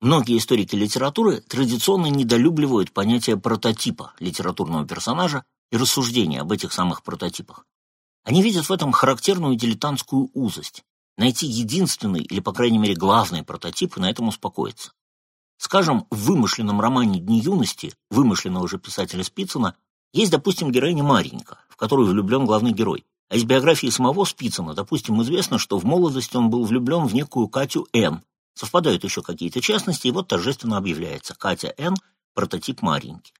Многие историки литературы традиционно недолюбливают понятие прототипа литературного персонажа и рассуждения об этих самых прототипах. Они видят в этом характерную дилетантскую узость. Найти единственный или, по крайней мере, главный прототип и на этом успокоиться. Скажем, в вымышленном романе «Дни юности» вымышленного же писателя Спицына есть, допустим, героиня Маренька, в которую влюблен главный герой. А из биографии самого Спицына, допустим, известно, что в молодости он был влюблен в некую Катю Н. Совпадают еще какие-то частности, и вот торжественно объявляется Катя Н. прототип Мареньки.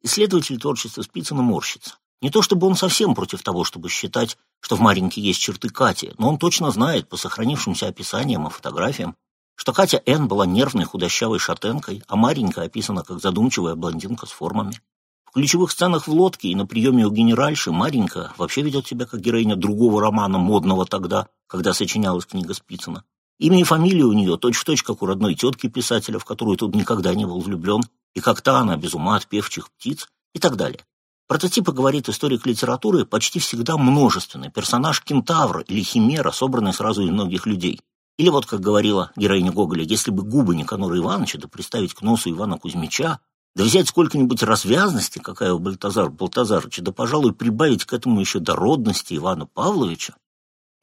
Исследователь творчества Спицына морщится. Не то чтобы он совсем против того, чтобы считать, что в Мареньке есть черты Кати, но он точно знает по сохранившимся описаниям и фотографиям, что Катя Н. была нервной худощавой шатенкой, а Маренька описана как задумчивая блондинка с формами. В ключевых сценах в лодке и на приеме у генеральши Маренька вообще ведет себя как героиня другого романа, модного тогда, когда сочинялась книга Спицына. Имя и фамилия у нее точь-в-точь, -точь, как у родной тетки писателя, в которую тут никогда не был влюблен, и как та она без ума от певчих птиц и так далее. Прототипы, говорит историк литературы, почти всегда множественный, персонаж кентавра или химера, собранный сразу из многих людей. Или вот, как говорила героиня Гоголя, если бы губы Никанора Ивановича да приставить к носу Ивана Кузьмича, да взять сколько-нибудь развязности, какая у Бальтазара Балтазарыча, да, пожалуй, прибавить к этому еще дородности Ивана Павловича,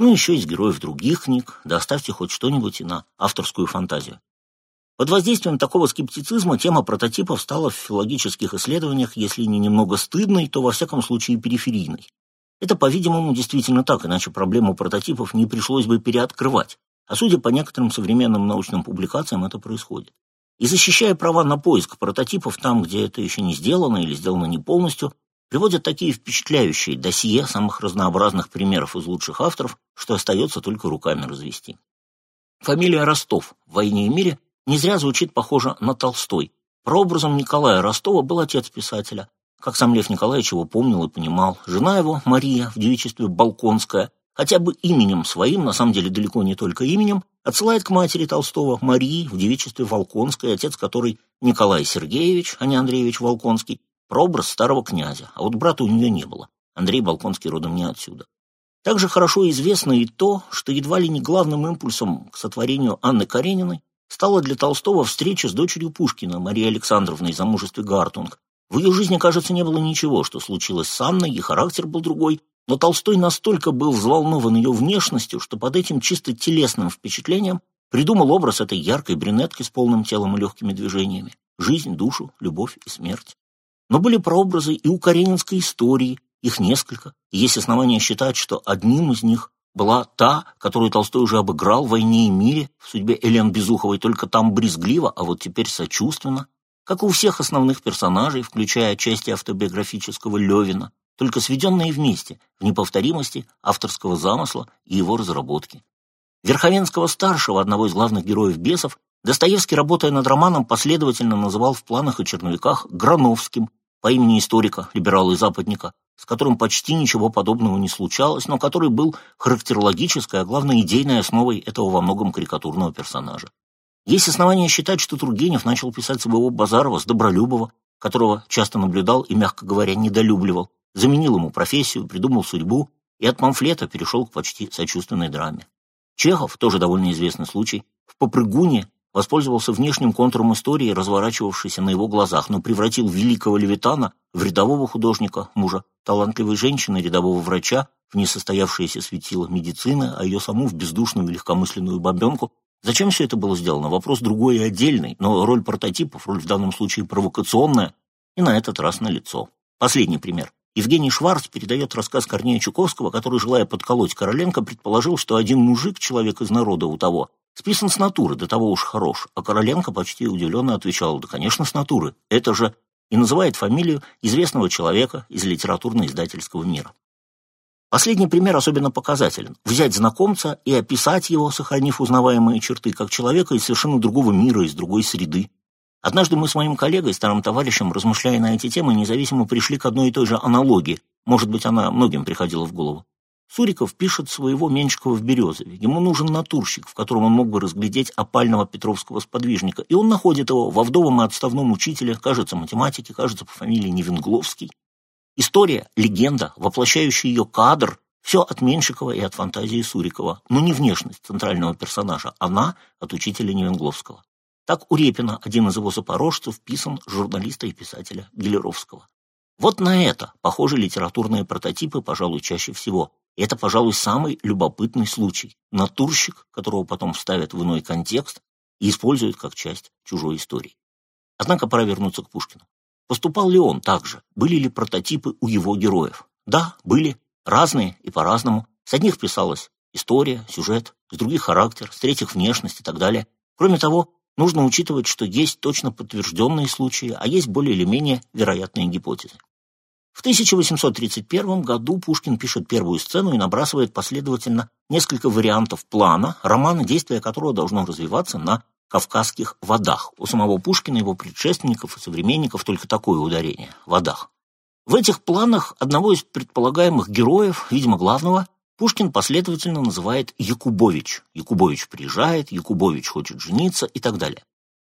ну, еще из героев других книг, да оставьте хоть что-нибудь и на авторскую фантазию. Под воздействием такого скептицизма тема прототипов стала в филологических исследованиях, если не немного стыдной, то во всяком случае периферийной. Это, по-видимому, действительно так, иначе проблему прототипов не пришлось бы переоткрывать. А судя по некоторым современным научным публикациям, это происходит. И защищая права на поиск прототипов там, где это еще не сделано или сделано не полностью, приводят такие впечатляющие досье самых разнообразных примеров из лучших авторов, что остается только руками развести. Фамилия Ростов в «Войне и мире» не зря звучит похоже на Толстой. Прообразом Николая Ростова был отец писателя. Как сам Лев Николаевич его помнил и понимал. Жена его, Мария, в девичестве Балконская, хотя бы именем своим, на самом деле далеко не только именем, отсылает к матери Толстого Марии в девичестве Волконской, отец которой Николай Сергеевич, а не Андреевич Волконский, прообраз старого князя, а вот брата у нее не было. Андрей Волконский родом не отсюда. Также хорошо известно и то, что едва ли не главным импульсом к сотворению Анны Карениной стала для Толстого встреча с дочерью Пушкина, Марией Александровной, замужестве Гартунг. В ее жизни, кажется, не было ничего, что случилось с Анной, и характер был другой, но Толстой настолько был взволнован ее внешностью, что под этим чисто телесным впечатлением придумал образ этой яркой брюнетки с полным телом и легкими движениями. Жизнь, душу, любовь и смерть. Но были прообразы и у Каренинской истории, их несколько, и есть основания считать, что одним из них была та, которую Толстой уже обыграл в «Войне и мире», в судьбе Элен Безуховой, только там брезгливо, а вот теперь сочувственно, как у всех основных персонажей, включая части автобиографического Левина, только сведенные вместе в неповторимости авторского замысла и его разработки. Верховенского-старшего, одного из главных героев «Бесов», Достоевский, работая над романом, последовательно называл в планах и черновиках Грановским по имени историка, либерала и западника, с которым почти ничего подобного не случалось, но который был характерологической, а главное идейной основой этого во многом карикатурного персонажа. Есть основания считать, что Тургенев начал писать своего Базарова с Добролюбова, которого часто наблюдал и, мягко говоря, недолюбливал, заменил ему профессию, придумал судьбу и от памфлета перешел к почти сочувственной драме. Чехов, тоже довольно известный случай, в «Попрыгуне» воспользовался внешним контуром истории, разворачивавшейся на его глазах, но превратил великого Левитана в рядового художника, мужа талантливой женщины, рядового врача, в несостоявшееся светило медицины, а ее саму в бездушную легкомысленную бабенку. Зачем все это было сделано? Вопрос другой и отдельный, но роль прототипов, роль в данном случае провокационная, и на этот раз на лицо. Последний пример. Евгений Шварц передает рассказ Корнея Чуковского, который, желая подколоть Короленко, предположил, что один мужик, человек из народа у того, списан с натуры, до того уж хорош, а Короленко почти удивленно отвечал, да, конечно, с натуры, это же, и называет фамилию известного человека из литературно-издательского мира. Последний пример особенно показателен. Взять знакомца и описать его, сохранив узнаваемые черты, как человека из совершенно другого мира, из другой среды, Однажды мы с моим коллегой, старым товарищем, размышляя на эти темы, независимо пришли к одной и той же аналогии. Может быть, она многим приходила в голову. Суриков пишет своего Менчикова в Березове. Ему нужен натурщик, в котором он мог бы разглядеть опального петровского сподвижника. И он находит его во вдовом и отставном учителе, кажется, математики, кажется, по фамилии Невенгловский. История, легенда, воплощающая ее кадр, все от Меньшикова и от фантазии Сурикова, но не внешность центрального персонажа, она от учителя Невенгловского. Так у Репина один из его запорожцев вписан журналиста и писателя Гелеровского. Вот на это похожи литературные прототипы, пожалуй, чаще всего. Это, пожалуй, самый любопытный случай. Натурщик, которого потом вставят в иной контекст и используют как часть чужой истории. Однако пора вернуться к Пушкину. Поступал ли он так же? Были ли прототипы у его героев? Да, были. Разные и по-разному. С одних писалась история, сюжет, с других характер, с третьих внешность и так далее. Кроме того, нужно учитывать, что есть точно подтвержденные случаи, а есть более или менее вероятные гипотезы. В 1831 году Пушкин пишет первую сцену и набрасывает последовательно несколько вариантов плана, романа, действия которого должно развиваться на Кавказских водах. У самого Пушкина, его предшественников и современников только такое ударение – водах. В этих планах одного из предполагаемых героев, видимо, главного, Пушкин последовательно называет Якубович. Якубович приезжает, Якубович хочет жениться и так далее.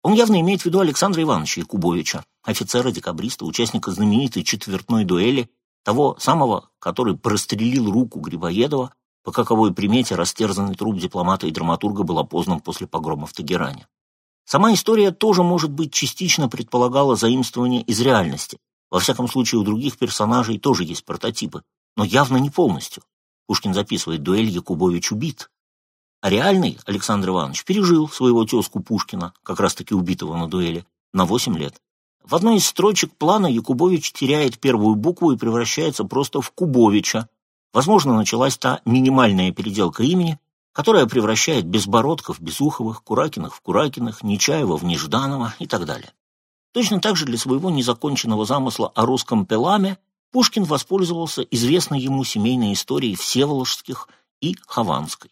Он явно имеет в виду Александра Ивановича Якубовича, офицера-декабриста, участника знаменитой четвертной дуэли, того самого, который прострелил руку Грибоедова, по каковой примете растерзанный труп дипломата и драматурга был опознан после погрома в Тегеране. Сама история тоже, может быть, частично предполагала заимствование из реальности. Во всяком случае, у других персонажей тоже есть прототипы, но явно не полностью. Пушкин записывает «Дуэль Якубович убит». А реальный Александр Иванович пережил своего тезку Пушкина, как раз-таки убитого на дуэли, на 8 лет. В одной из строчек плана Якубович теряет первую букву и превращается просто в Кубовича. Возможно, началась та минимальная переделка имени, которая превращает Безбородков Безуховых, Куракиных в Куракиных, Нечаева в Нежданова и так далее. Точно так же для своего незаконченного замысла о русском Пеламе Пушкин воспользовался известной ему семейной историей Всеволожских и Хованской.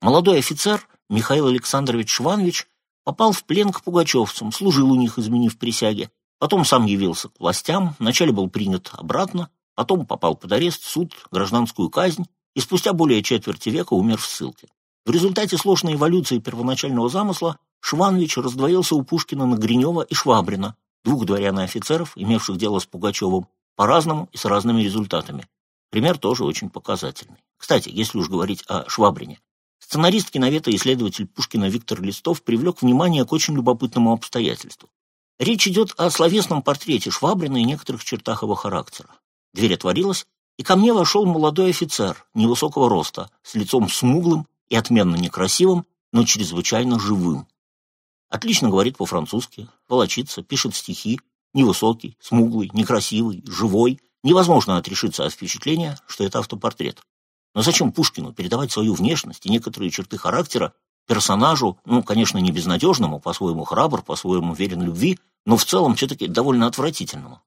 Молодой офицер Михаил Александрович Шванович попал в плен к пугачевцам, служил у них, изменив присяге, потом сам явился к властям, вначале был принят обратно, потом попал под арест, суд, гражданскую казнь и спустя более четверти века умер в ссылке. В результате сложной эволюции первоначального замысла Шванович раздвоился у Пушкина на Гринева и Швабрина, двух дворян и офицеров, имевших дело с Пугачевым, по-разному и с разными результатами. Пример тоже очень показательный. Кстати, если уж говорить о Швабрине. Сценарист, киновед и исследователь Пушкина Виктор Листов привлек внимание к очень любопытному обстоятельству. Речь идет о словесном портрете Швабрина и некоторых чертах его характера. Дверь отворилась, и ко мне вошел молодой офицер невысокого роста, с лицом смуглым и отменно некрасивым, но чрезвычайно живым. Отлично говорит по-французски, волочится, пишет стихи, Невысокий, смуглый, некрасивый, живой. Невозможно отрешиться от впечатления, что это автопортрет. Но зачем Пушкину передавать свою внешность и некоторые черты характера персонажу, ну, конечно, не безнадежному, по-своему храбр, по-своему верен любви, но в целом все-таки довольно отвратительному?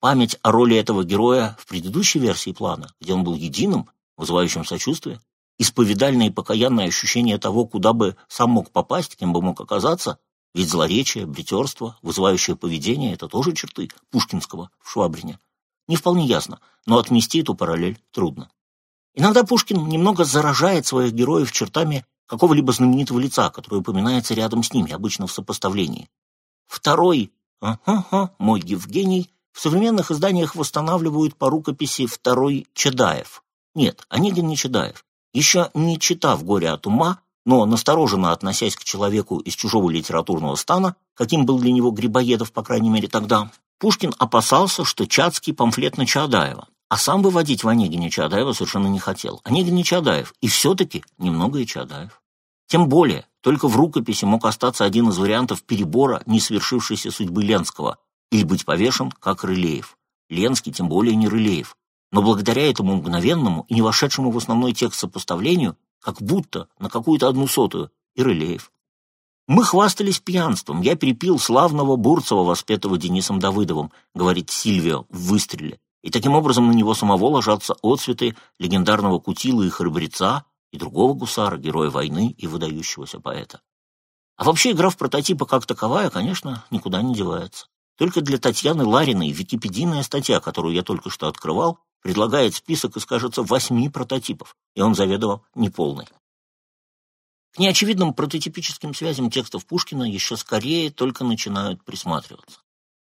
Память о роли этого героя в предыдущей версии плана, где он был единым, вызывающим сочувствие, исповедальное и покаянное ощущение того, куда бы сам мог попасть, кем бы мог оказаться, ведь злоречие, бритерство, вызывающее поведение — это тоже черты Пушкинского в Швабрине. Не вполне ясно, но отмести эту параллель трудно. Иногда Пушкин немного заражает своих героев чертами какого-либо знаменитого лица, которое упоминается рядом с ними, обычно в сопоставлении. Второй, ага, мой Евгений, в современных изданиях восстанавливают по рукописи второй Чедаев. Нет, Онегин не Чедаев. Еще не читав «Горе от ума», но настороженно относясь к человеку из чужого литературного стана, каким был для него Грибоедов, по крайней мере, тогда, Пушкин опасался, что Чацкий памфлет на Чаадаева, а сам выводить в Онегине Чаадаева совершенно не хотел. Онегин не Чаадаев, и все-таки немного и Чаадаев. Тем более, только в рукописи мог остаться один из вариантов перебора несвершившейся судьбы Ленского или быть повешен, как Рылеев. Ленский тем более не Рылеев. Но благодаря этому мгновенному и не вошедшему в основной текст сопоставлению как будто на какую-то одну сотую, и Рылеев. Мы хвастались пьянством. Я перепил славного Бурцева, воспетого Денисом Давыдовым, говорит Сильвио в выстреле. И таким образом на него самого ложатся отцветы легендарного Кутила и Храбреца и другого гусара, героя войны и выдающегося поэта. А вообще игра в прототипа как таковая, конечно, никуда не девается. Только для Татьяны Лариной википедийная статья, которую я только что открывал, предлагает список из, кажется, восьми прототипов, и он заведомо неполный. К неочевидным прототипическим связям текстов Пушкина еще скорее только начинают присматриваться.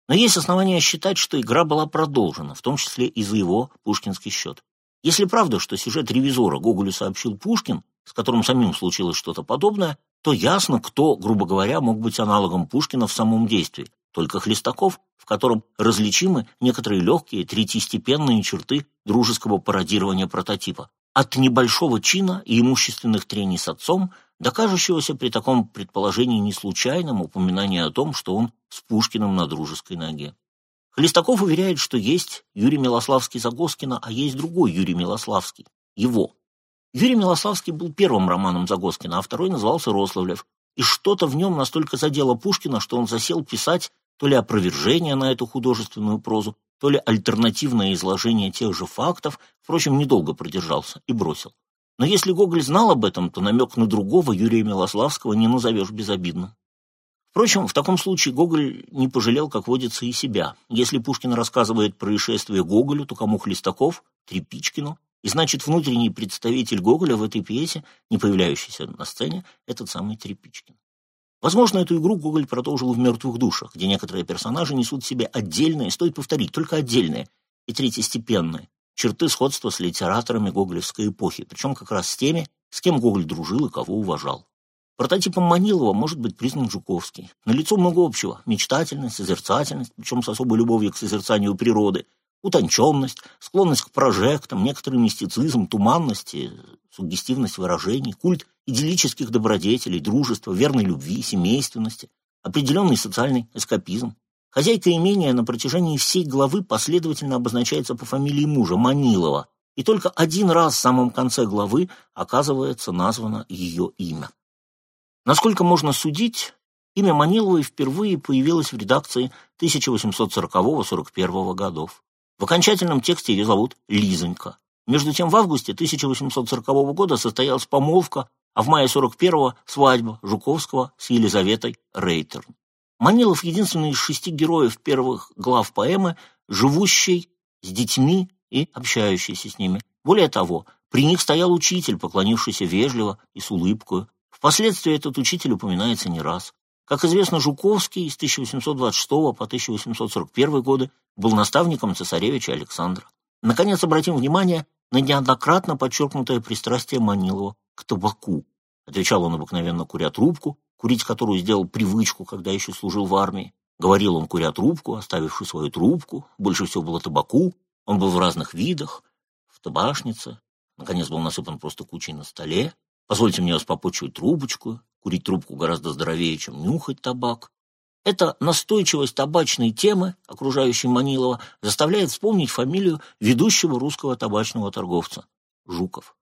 Но есть основания считать, что игра была продолжена, в том числе и за его пушкинский счет. Если правда, что сюжет «Ревизора» Гоголю сообщил Пушкин, с которым самим случилось что-то подобное, то ясно, кто, грубо говоря, мог быть аналогом Пушкина в самом действии. Только Хлестаков, в котором различимы некоторые легкие третьестепенные черты дружеского пародирования прототипа. От небольшого чина и имущественных трений с отцом до кажущегося при таком предположении неслучайным упоминания о том, что он с Пушкиным на дружеской ноге. Хлестаков уверяет, что есть Юрий Милославский Загоскина, а есть другой Юрий Милославский, его. Юрий Милославский был первым романом Загоскина, а второй назывался «Рославлев». И что-то в нем настолько задело Пушкина, что он засел писать то ли опровержение на эту художественную прозу, то ли альтернативное изложение тех же фактов, впрочем, недолго продержался и бросил. Но если Гоголь знал об этом, то намек на другого Юрия Милославского не назовешь безобидным. Впрочем, в таком случае Гоголь не пожалел, как водится, и себя. Если Пушкин рассказывает происшествие Гоголю, то кому Хлестаков, Трепичкину, и значит, внутренний представитель Гоголя в этой пьесе, не появляющийся на сцене, этот самый Трепичкин. Возможно, эту игру Гоголь продолжил в «Мертвых душах», где некоторые персонажи несут себе отдельные, стоит повторить, только отдельные и третьестепенные черты сходства с литераторами гоголевской эпохи, причем как раз с теми, с кем Гоголь дружил и кого уважал. Прототипом Манилова может быть признан Жуковский. На лицо много общего – мечтательность, созерцательность, причем с особой любовью к созерцанию природы, утонченность, склонность к прожектам, некоторый мистицизм, туманность, суггестивность выражений, культ идиллических добродетелей, дружества, верной любви, семейственности, определенный социальный эскапизм. Хозяйка имения на протяжении всей главы последовательно обозначается по фамилии мужа Манилова, и только один раз в самом конце главы оказывается названо ее имя. Насколько можно судить, имя Маниловой впервые появилось в редакции 1840-41 годов. В окончательном тексте ее зовут Лизонька. Между тем в августе 1840 года состоялась помолвка, а в мае 41-го свадьба Жуковского с Елизаветой Рейтерн. Манилов единственный из шести героев первых глав поэмы, живущий с детьми и общающийся с ними. Более того, при них стоял учитель, поклонившийся вежливо и с улыбкой, Впоследствии этот учитель упоминается не раз. Как известно, Жуковский с 1826 по 1841 годы был наставником цесаревича Александра. Наконец, обратим внимание на неоднократно подчеркнутое пристрастие Манилова к табаку. Отвечал он обыкновенно куря трубку, курить которую сделал привычку, когда еще служил в армии. Говорил он, куря трубку, оставивший свою трубку. Больше всего было табаку. Он был в разных видах, в табашнице. Наконец был насыпан просто кучей на столе. Позвольте мне вас попочивать трубочку. Курить трубку гораздо здоровее, чем нюхать табак. Эта настойчивость табачной темы, окружающей Манилова, заставляет вспомнить фамилию ведущего русского табачного торговца – Жуков.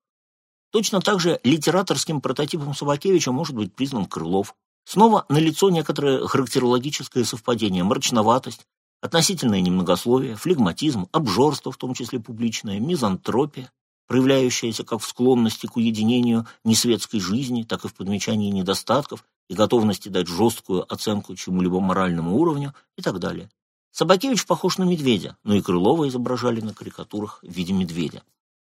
Точно так же литераторским прототипом Собакевича может быть признан Крылов. Снова налицо некоторое характерологическое совпадение – мрачноватость, относительное немногословие, флегматизм, обжорство, в том числе публичное, мизантропия, проявляющаяся как в склонности к уединению несветской жизни, так и в подмечании недостатков и готовности дать жесткую оценку чему-либо моральному уровню и так далее. Собакевич похож на медведя, но и Крылова изображали на карикатурах в виде медведя.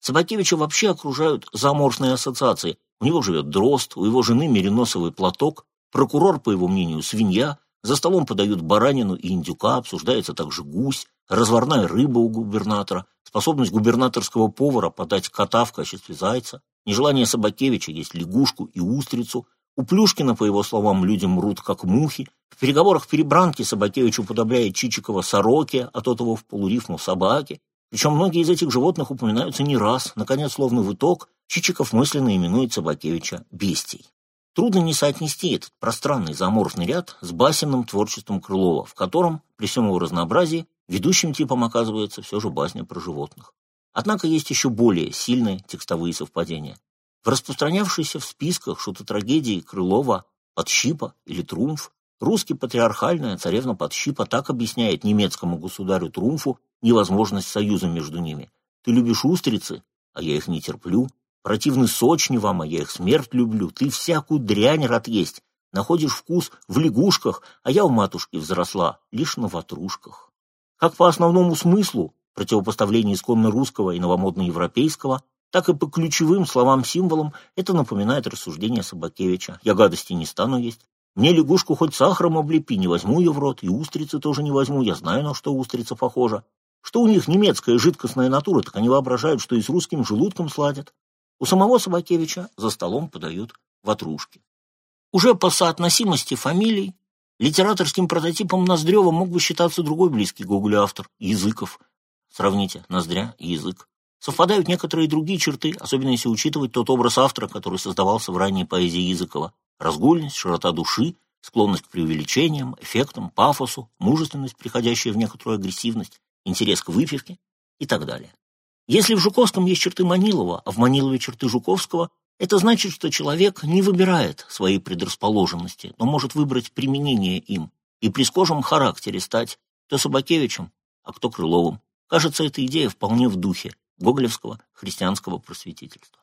Собакевича вообще окружают заморфные ассоциации. У него живет дрозд, у его жены мериносовый платок, прокурор, по его мнению, свинья, за столом подают баранину и индюка, обсуждается также гусь, разварная рыба у губернатора, способность губернаторского повара подать кота в качестве зайца, нежелание Собакевича есть лягушку и устрицу, у Плюшкина, по его словам, люди мрут, как мухи. В переговорах перебранки Собакевич уподобляет Чичикова сороке, а тот его в полурифму собаке. Причем многие из этих животных упоминаются не раз. Наконец, словно в итог, Чичиков мысленно именует Собакевича бестией. Трудно не соотнести этот пространный заморфный ряд с басенным творчеством Крылова, в котором, при всем его разнообразии, Ведущим типом оказывается все же басня про животных. Однако есть еще более сильные текстовые совпадения. В распространявшейся в списках шутотрагедии Крылова «Подщипа» или «Трумф» русский патриархальная царевна Подщипа так объясняет немецкому государю Трумфу невозможность союза между ними. «Ты любишь устрицы, а я их не терплю. Противны сочни вам, а я их смерть люблю. Ты всякую дрянь рад есть. Находишь вкус в лягушках, а я у матушки взросла лишь на ватрушках». Как по основному смыслу, противопоставления исконно русского и новомодно-европейского, так и по ключевым словам-символам это напоминает рассуждение Собакевича. Я гадости не стану есть. Мне лягушку хоть сахаром облепи, не возьму ее в рот, и устрицы тоже не возьму, я знаю, на что устрица похожа. Что у них немецкая жидкостная натура, так они воображают, что и с русским желудком сладят. У самого Собакевича за столом подают ватрушки. Уже по соотносимости фамилий литераторским прототипом Ноздрева мог бы считаться другой близкий Гоголю автор – Языков. Сравните Ноздря и Язык. Совпадают некоторые другие черты, особенно если учитывать тот образ автора, который создавался в ранней поэзии Языкова. Разгульность, широта души, склонность к преувеличениям, эффектам, пафосу, мужественность, приходящая в некоторую агрессивность, интерес к выпивке и так далее. Если в Жуковском есть черты Манилова, а в Манилове черты Жуковского, это значит, что человек не выбирает свои предрасположенности, но может выбрать применение им и при схожем характере стать кто Собакевичем, а кто Крыловым. Кажется, эта идея вполне в духе гоголевского христианского просветительства.